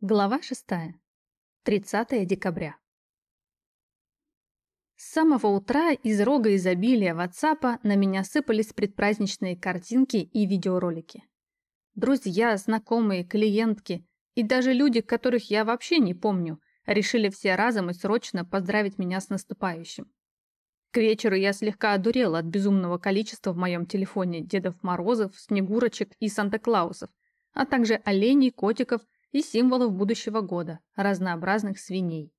Глава 6. 30 декабря. С самого утра из рога изобилия WhatsApp на меня сыпались предпраздничные картинки и видеоролики. Друзья, знакомые, клиентки и даже люди, которых я вообще не помню, решили все разом и срочно поздравить меня с наступающим. К вечеру я слегка одурела от безумного количества в моем телефоне Дедов Морозов, Снегурочек и Санта-Клаусов, а также оленей, котиков – и символов будущего года, разнообразных свиней.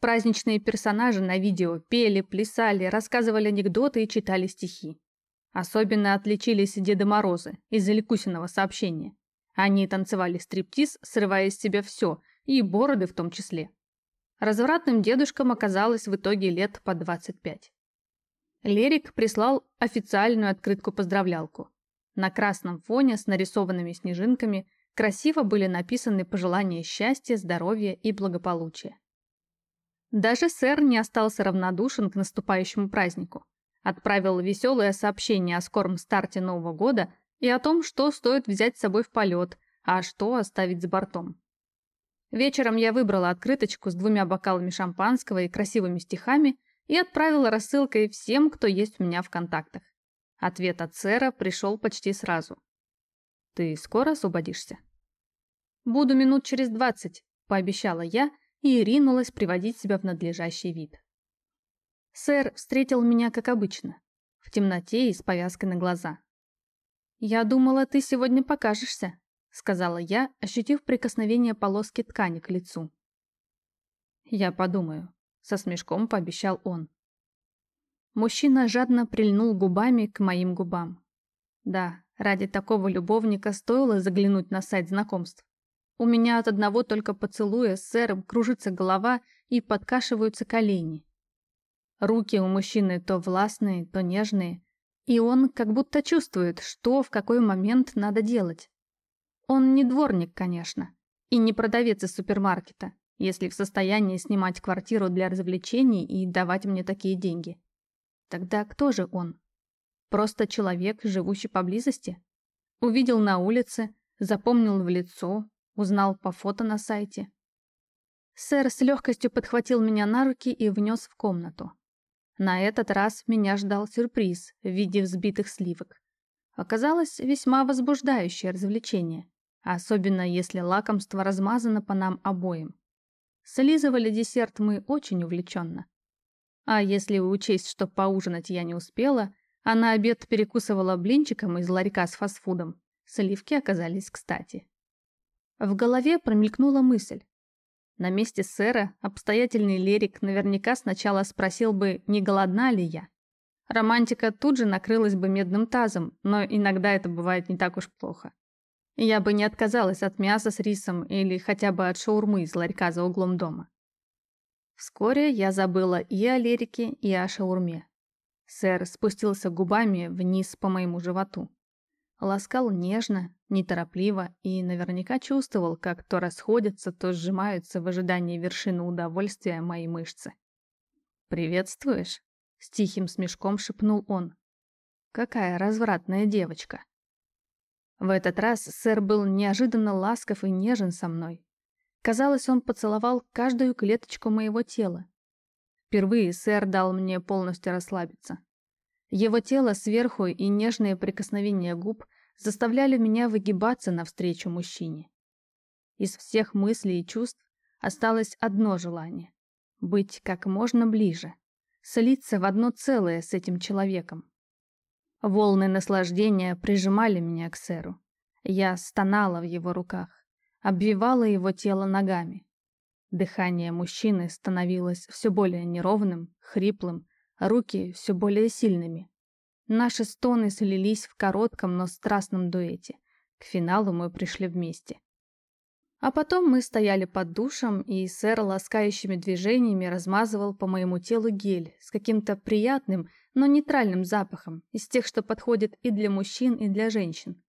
Праздничные персонажи на видео пели, плясали, рассказывали анекдоты и читали стихи. Особенно отличились Деды Морозы из-за Ликусиного сообщения. Они танцевали стриптиз, срывая из себя все, и бороды в том числе. Развратным дедушкам оказалось в итоге лет по 25. Лерик прислал официальную открытку-поздравлялку. На красном фоне с нарисованными снежинками Красиво были написаны пожелания счастья, здоровья и благополучия. Даже сэр не остался равнодушен к наступающему празднику. Отправил веселое сообщение о скором старте Нового года и о том, что стоит взять с собой в полет, а что оставить за бортом. Вечером я выбрала открыточку с двумя бокалами шампанского и красивыми стихами и отправила рассылкой всем, кто есть у меня в контактах. Ответ от сэра пришел почти сразу. Ты скоро освободишься? Буду минут через двадцать, пообещала я и ринулась приводить себя в надлежащий вид. Сэр встретил меня как обычно, в темноте и с повязкой на глаза. «Я думала, ты сегодня покажешься», — сказала я, ощутив прикосновение полоски ткани к лицу. «Я подумаю», — со смешком пообещал он. Мужчина жадно прильнул губами к моим губам. Да, Ради такого любовника стоило заглянуть на сайт знакомств. У меня от одного только поцелуя с сэром кружится голова и подкашиваются колени. Руки у мужчины то властные, то нежные, и он как будто чувствует, что в какой момент надо делать. Он не дворник, конечно, и не продавец из супермаркета, если в состоянии снимать квартиру для развлечений и давать мне такие деньги. Тогда кто же он? Просто человек, живущий поблизости? Увидел на улице, запомнил в лицо, узнал по фото на сайте. Сэр с легкостью подхватил меня на руки и внес в комнату. На этот раз меня ждал сюрприз в виде взбитых сливок. Оказалось весьма возбуждающее развлечение, особенно если лакомство размазано по нам обоим. Слизывали десерт мы очень увлеченно. А если учесть, что поужинать я не успела, а на обед перекусывала блинчиком из ларька с фастфудом. Сливки оказались кстати. В голове промелькнула мысль. На месте сэра обстоятельный лерик наверняка сначала спросил бы, не голодна ли я. Романтика тут же накрылась бы медным тазом, но иногда это бывает не так уж плохо. Я бы не отказалась от мяса с рисом или хотя бы от шаурмы из ларька за углом дома. Вскоре я забыла и о лерике, и о шаурме. Сэр спустился губами вниз по моему животу. Ласкал нежно, неторопливо и наверняка чувствовал, как то расходятся, то сжимаются в ожидании вершины удовольствия мои мышцы. «Приветствуешь?» — с тихим смешком шепнул он. «Какая развратная девочка!» В этот раз сэр был неожиданно ласков и нежен со мной. Казалось, он поцеловал каждую клеточку моего тела, Впервые сэр дал мне полностью расслабиться. Его тело сверху и нежные прикосновения губ заставляли меня выгибаться навстречу мужчине. Из всех мыслей и чувств осталось одно желание — быть как можно ближе, слиться в одно целое с этим человеком. Волны наслаждения прижимали меня к сэру. Я стонала в его руках, обвивала его тело ногами. Дыхание мужчины становилось все более неровным, хриплым, руки все более сильными. Наши стоны слились в коротком, но страстном дуэте. К финалу мы пришли вместе. А потом мы стояли под душем, и сэр ласкающими движениями размазывал по моему телу гель с каким-то приятным, но нейтральным запахом, из тех, что подходит и для мужчин, и для женщин.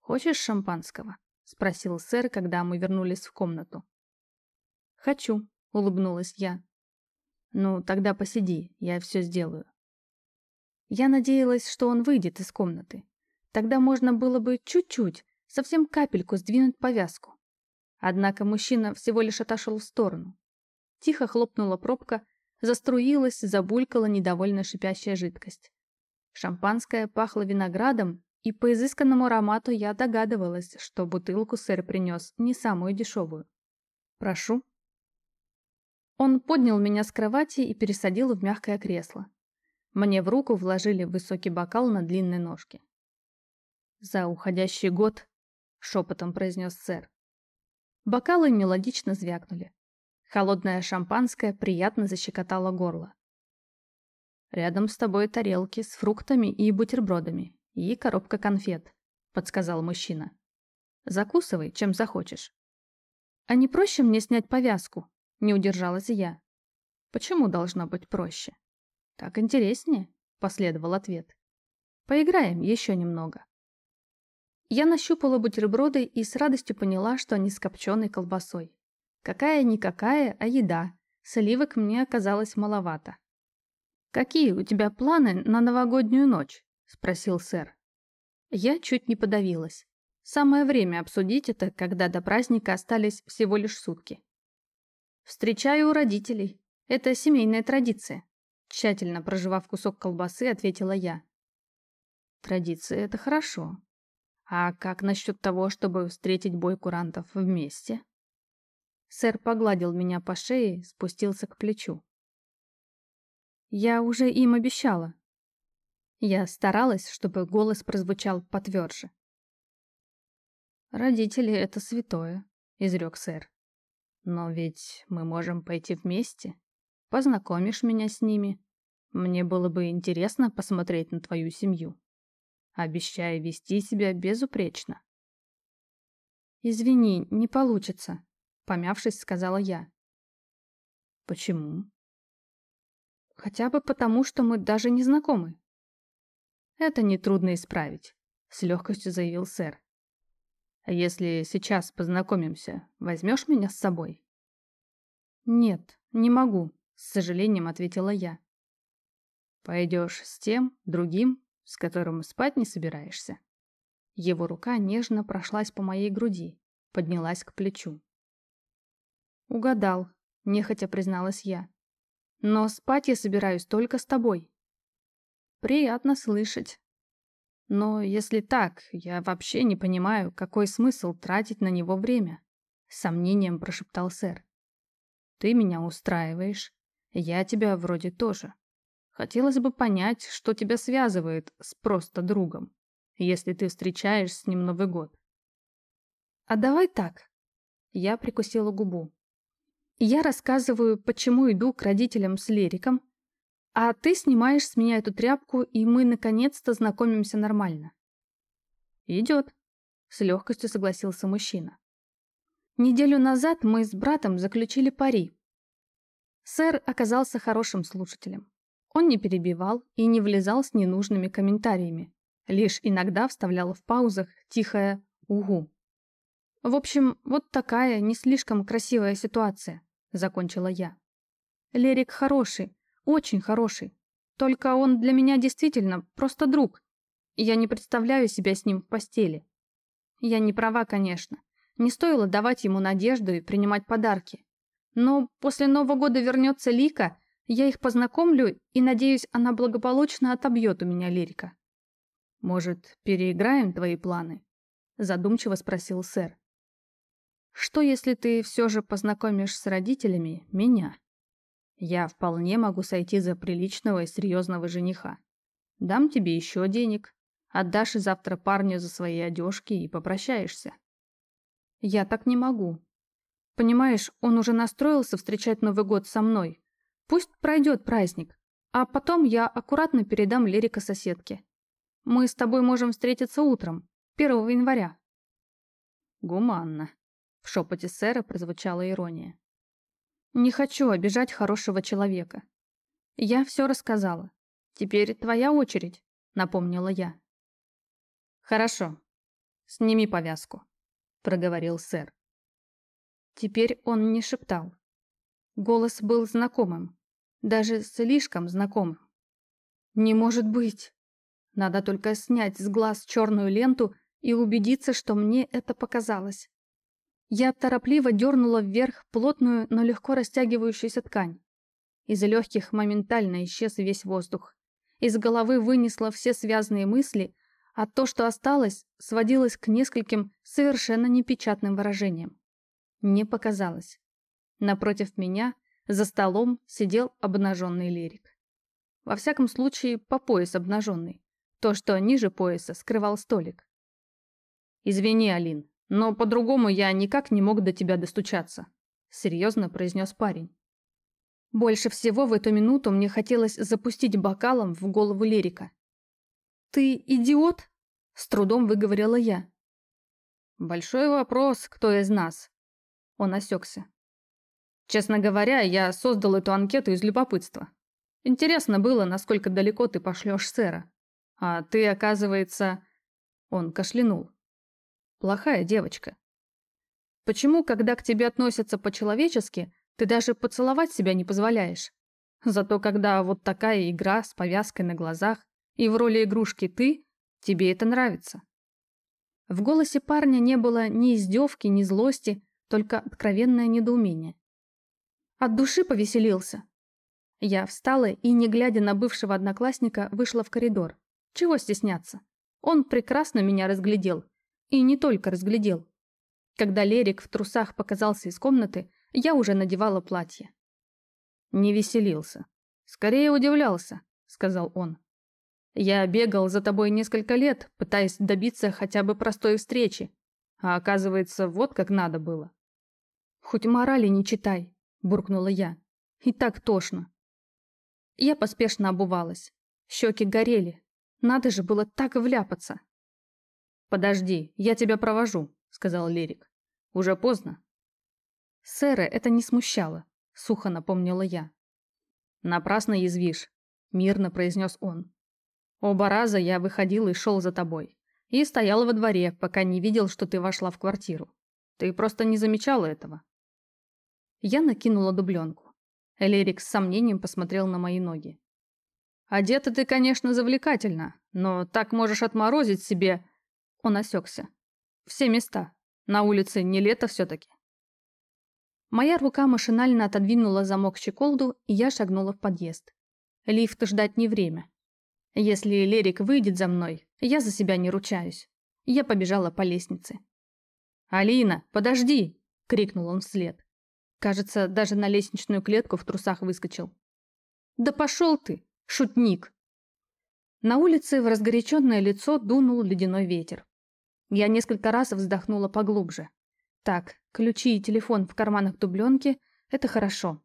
«Хочешь шампанского?» — спросил сэр, когда мы вернулись в комнату. «Хочу», — улыбнулась я. «Ну, тогда посиди, я все сделаю». Я надеялась, что он выйдет из комнаты. Тогда можно было бы чуть-чуть, совсем капельку сдвинуть повязку. Однако мужчина всего лишь отошел в сторону. Тихо хлопнула пробка, заструилась, забулькала недовольно шипящая жидкость. Шампанское пахло виноградом, и по изысканному аромату я догадывалась, что бутылку сэр принес не самую дешевую. «Прошу». Он поднял меня с кровати и пересадил в мягкое кресло. Мне в руку вложили высокий бокал на длинной ножке. «За уходящий год», — шепотом произнес сэр. Бокалы мелодично звякнули. Холодное шампанское приятно защекотало горло. «Рядом с тобой тарелки с фруктами и бутербродами и коробка конфет», — подсказал мужчина. «Закусывай, чем захочешь». «А не проще мне снять повязку?» — не удержалась я. «Почему должно быть проще?» «Так интереснее», — последовал ответ. «Поиграем еще немного». Я нащупала бутерброды и с радостью поняла, что они с копченой колбасой. Какая-никакая, а еда. Сливок мне оказалось маловато. «Какие у тебя планы на новогоднюю ночь?» – спросил сэр. Я чуть не подавилась. Самое время обсудить это, когда до праздника остались всего лишь сутки. «Встречаю у родителей. Это семейная традиция», – тщательно проживав кусок колбасы, ответила я. «Традиция – это хорошо. А как насчет того, чтобы встретить бой курантов вместе? Сэр погладил меня по шее, спустился к плечу. Я уже им обещала. Я старалась, чтобы голос прозвучал потверже. «Родители — это святое», — изрек сэр. «Но ведь мы можем пойти вместе. Познакомишь меня с ними. Мне было бы интересно посмотреть на твою семью» обещая вести себя безупречно. «Извини, не получится», — помявшись, сказала я. «Почему?» «Хотя бы потому, что мы даже не знакомы». «Это нетрудно исправить», — с легкостью заявил сэр. «А если сейчас познакомимся, возьмешь меня с собой?» «Нет, не могу», — с сожалением ответила я. «Пойдешь с тем, другим с которым спать не собираешься?» Его рука нежно прошлась по моей груди, поднялась к плечу. «Угадал», — нехотя призналась я. «Но спать я собираюсь только с тобой». «Приятно слышать». «Но если так, я вообще не понимаю, какой смысл тратить на него время», — с сомнением прошептал сэр. «Ты меня устраиваешь, я тебя вроде тоже. Хотелось бы понять, что тебя связывает с просто другом, если ты встречаешь с ним Новый год. А давай так. Я прикусила губу. Я рассказываю, почему иду к родителям с Лериком, а ты снимаешь с меня эту тряпку, и мы наконец-то знакомимся нормально. Идет. С легкостью согласился мужчина. Неделю назад мы с братом заключили пари. Сэр оказался хорошим слушателем. Он не перебивал и не влезал с ненужными комментариями, лишь иногда вставлял в паузах тихое «угу». «В общем, вот такая не слишком красивая ситуация», — закончила я. «Лерик хороший, очень хороший. Только он для меня действительно просто друг. Я не представляю себя с ним в постели. Я не права, конечно. Не стоило давать ему надежду и принимать подарки. Но после Нового года вернется Лика, я их познакомлю, и, надеюсь, она благополучно отобьет у меня лирика. «Может, переиграем твои планы?» Задумчиво спросил сэр. «Что, если ты все же познакомишь с родителями меня? Я вполне могу сойти за приличного и серьезного жениха. Дам тебе еще денег, отдашь завтра парню за свои одежки и попрощаешься». «Я так не могу. Понимаешь, он уже настроился встречать Новый год со мной, Пусть пройдет праздник, а потом я аккуратно передам Лерика соседке. Мы с тобой можем встретиться утром, 1 января. Гуманно. В шепоте сэра прозвучала ирония. Не хочу обижать хорошего человека. Я все рассказала. Теперь твоя очередь, напомнила я. Хорошо. Сними повязку, проговорил сэр. Теперь он не шептал. Голос был знакомым, даже слишком знакомым. Не может быть. Надо только снять с глаз черную ленту и убедиться, что мне это показалось. Я торопливо дернула вверх плотную, но легко растягивающуюся ткань. Из легких моментально исчез весь воздух. Из головы вынесла все связанные мысли, а то, что осталось, сводилось к нескольким совершенно непечатным выражениям. Не показалось. Напротив меня, за столом, сидел обнаженный лирик. Во всяком случае, по пояс обнаженный. То, что ниже пояса, скрывал столик. «Извини, Алин, но по-другому я никак не мог до тебя достучаться», — серьезно произнес парень. Больше всего в эту минуту мне хотелось запустить бокалом в голову Лерика. «Ты идиот?» — с трудом выговорила я. «Большой вопрос, кто из нас?» Он осекся. «Честно говоря, я создал эту анкету из любопытства. Интересно было, насколько далеко ты пошлешь сэра. А ты, оказывается...» Он кашлянул. Плохая девочка. Почему, когда к тебе относятся по-человечески, ты даже поцеловать себя не позволяешь? Зато когда вот такая игра с повязкой на глазах и в роли игрушки ты, тебе это нравится. В голосе парня не было ни издевки, ни злости, только откровенное недоумение. От души повеселился. Я встала и, не глядя на бывшего одноклассника, вышла в коридор. Чего стесняться? Он прекрасно меня разглядел и не только разглядел. Когда Лерик в трусах показался из комнаты, я уже надевала платье. «Не веселился. Скорее удивлялся», — сказал он. «Я бегал за тобой несколько лет, пытаясь добиться хотя бы простой встречи, а оказывается, вот как надо было». «Хоть морали не читай», — буркнула я. «И так тошно». Я поспешно обувалась. Щеки горели. Надо же было так вляпаться. «Подожди, я тебя провожу», — сказал Лерик. «Уже поздно». Сэра это не смущало, сухо напомнила я. «Напрасно язвишь», — мирно произнес он. «Оба раза я выходил и шел за тобой. И стоял во дворе, пока не видел, что ты вошла в квартиру. Ты просто не замечала этого». Я накинула дубленку. Лерик с сомнением посмотрел на мои ноги. «Одета ты, конечно, завлекательно, но так можешь отморозить себе он осекся. Все места. На улице не лето все-таки. Моя рука машинально отодвинула замок щеколду, и я шагнула в подъезд. Лифт ждать не время. Если Лерик выйдет за мной, я за себя не ручаюсь. Я побежала по лестнице. «Алина, подожди!» — крикнул он вслед. Кажется, даже на лестничную клетку в трусах выскочил. «Да пошел ты, шутник!» На улице в разгоряченное лицо дунул ледяной ветер. Я несколько раз вздохнула поглубже. Так, ключи и телефон в карманах дубленки – это хорошо.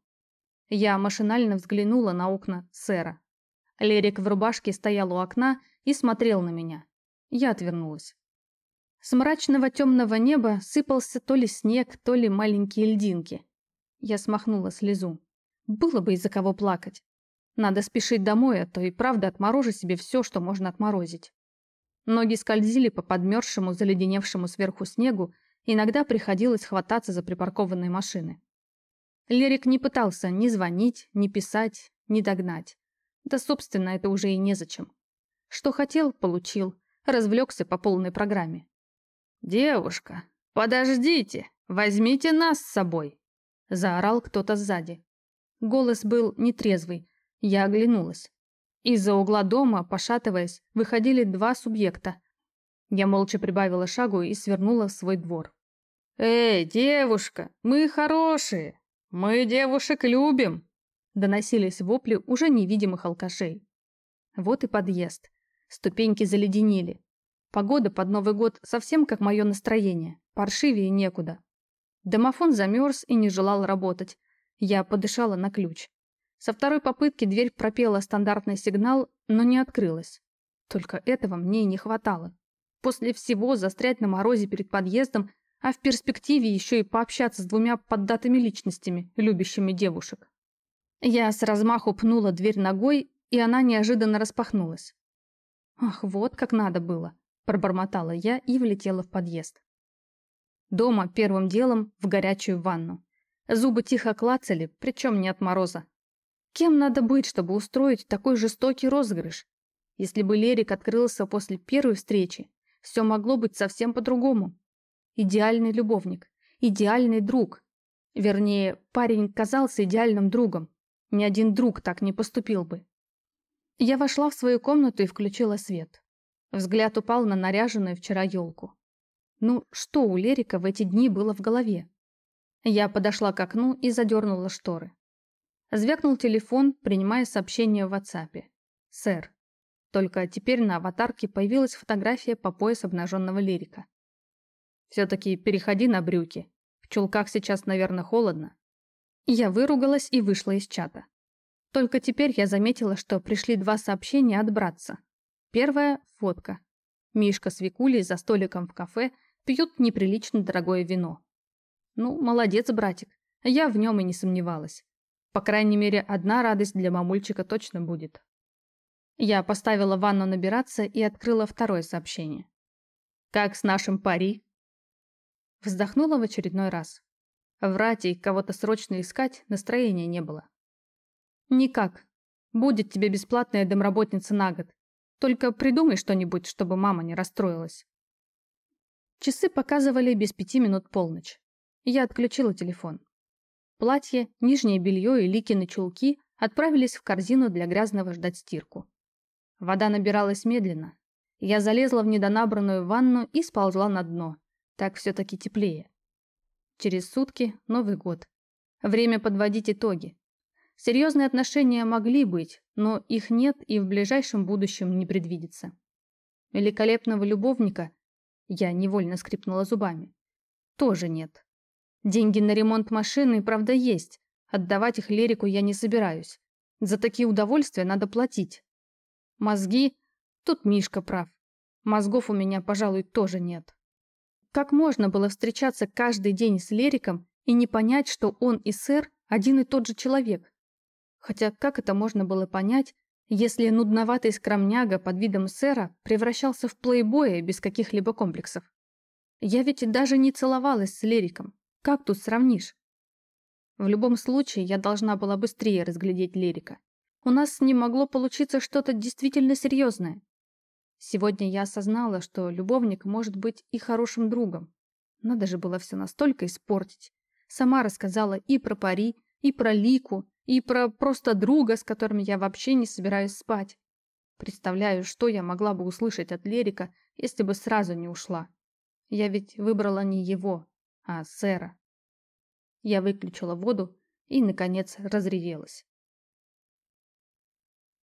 Я машинально взглянула на окна сэра. Лерик в рубашке стоял у окна и смотрел на меня. Я отвернулась. С мрачного темного неба сыпался то ли снег, то ли маленькие льдинки. Я смахнула слезу. Было бы из-за кого плакать. Надо спешить домой, а то и правда отморожу себе все, что можно отморозить. Ноги скользили по подмерзшему, заледеневшему сверху снегу, иногда приходилось хвататься за припаркованные машины. Лерик не пытался ни звонить, ни писать, ни догнать. Да, собственно, это уже и незачем. Что хотел, получил. Развлекся по полной программе. «Девушка, подождите! Возьмите нас с собой!» Заорал кто-то сзади. Голос был нетрезвый. Я оглянулась. Из-за угла дома, пошатываясь, выходили два субъекта. Я молча прибавила шагу и свернула в свой двор. «Эй, девушка, мы хорошие! Мы девушек любим!» Доносились вопли уже невидимых алкашей. Вот и подъезд. Ступеньки заледенели. Погода под Новый год совсем как мое настроение. Паршивее некуда. Домофон замерз и не желал работать. Я подышала на ключ. Со второй попытки дверь пропела стандартный сигнал, но не открылась. Только этого мне и не хватало. После всего застрять на морозе перед подъездом, а в перспективе еще и пообщаться с двумя поддатыми личностями, любящими девушек. Я с размаху пнула дверь ногой, и она неожиданно распахнулась. «Ах, вот как надо было!» – пробормотала я и влетела в подъезд. Дома первым делом в горячую ванну. Зубы тихо клацали, причем не от мороза, Кем надо быть, чтобы устроить такой жестокий розыгрыш? Если бы Лерик открылся после первой встречи, все могло быть совсем по-другому. Идеальный любовник, идеальный друг. Вернее, парень казался идеальным другом. Ни один друг так не поступил бы. Я вошла в свою комнату и включила свет. Взгляд упал на наряженную вчера елку. Ну, что у Лерика в эти дни было в голове? Я подошла к окну и задернула шторы. Звякнул телефон, принимая сообщение в WhatsApp. «Сэр». Только теперь на аватарке появилась фотография по пояс обнаженного лирика. «Все-таки переходи на брюки. В чулках сейчас, наверное, холодно». Я выругалась и вышла из чата. Только теперь я заметила, что пришли два сообщения от братца. Первое – фотка. Мишка с Викулей за столиком в кафе пьют неприлично дорогое вино. Ну, молодец, братик. Я в нем и не сомневалась. По крайней мере, одна радость для мамульчика точно будет. Я поставила ванну набираться и открыла второе сообщение. «Как с нашим пари?» Вздохнула в очередной раз. Врать и кого-то срочно искать настроения не было. «Никак. Будет тебе бесплатная домработница на год. Только придумай что-нибудь, чтобы мама не расстроилась». Часы показывали без пяти минут полночь. Я отключила телефон. Платье, нижнее белье и Ликины чулки отправились в корзину для грязного ждать стирку. Вода набиралась медленно. Я залезла в недонабранную ванну и сползла на дно. Так все-таки теплее. Через сутки Новый год. Время подводить итоги. Серьезные отношения могли быть, но их нет и в ближайшем будущем не предвидится. Великолепного любовника, я невольно скрипнула зубами, тоже нет. Деньги на ремонт машины, правда, есть. Отдавать их Лерику я не собираюсь. За такие удовольствия надо платить. Мозги? Тут Мишка прав. Мозгов у меня, пожалуй, тоже нет. Как можно было встречаться каждый день с Лериком и не понять, что он и сэр один и тот же человек? Хотя как это можно было понять, если нудноватый скромняга под видом сэра превращался в плейбоя без каких-либо комплексов? Я ведь даже не целовалась с Лериком. Как тут сравнишь? В любом случае, я должна была быстрее разглядеть Лерика. У нас с ним могло получиться что-то действительно серьезное. Сегодня я осознала, что любовник может быть и хорошим другом. Надо же было все настолько испортить. Сама рассказала и про пари, и про Лику, и про просто друга, с которым я вообще не собираюсь спать. Представляю, что я могла бы услышать от Лерика, если бы сразу не ушла. Я ведь выбрала не его, а сэра. Я выключила воду и, наконец, разревелась.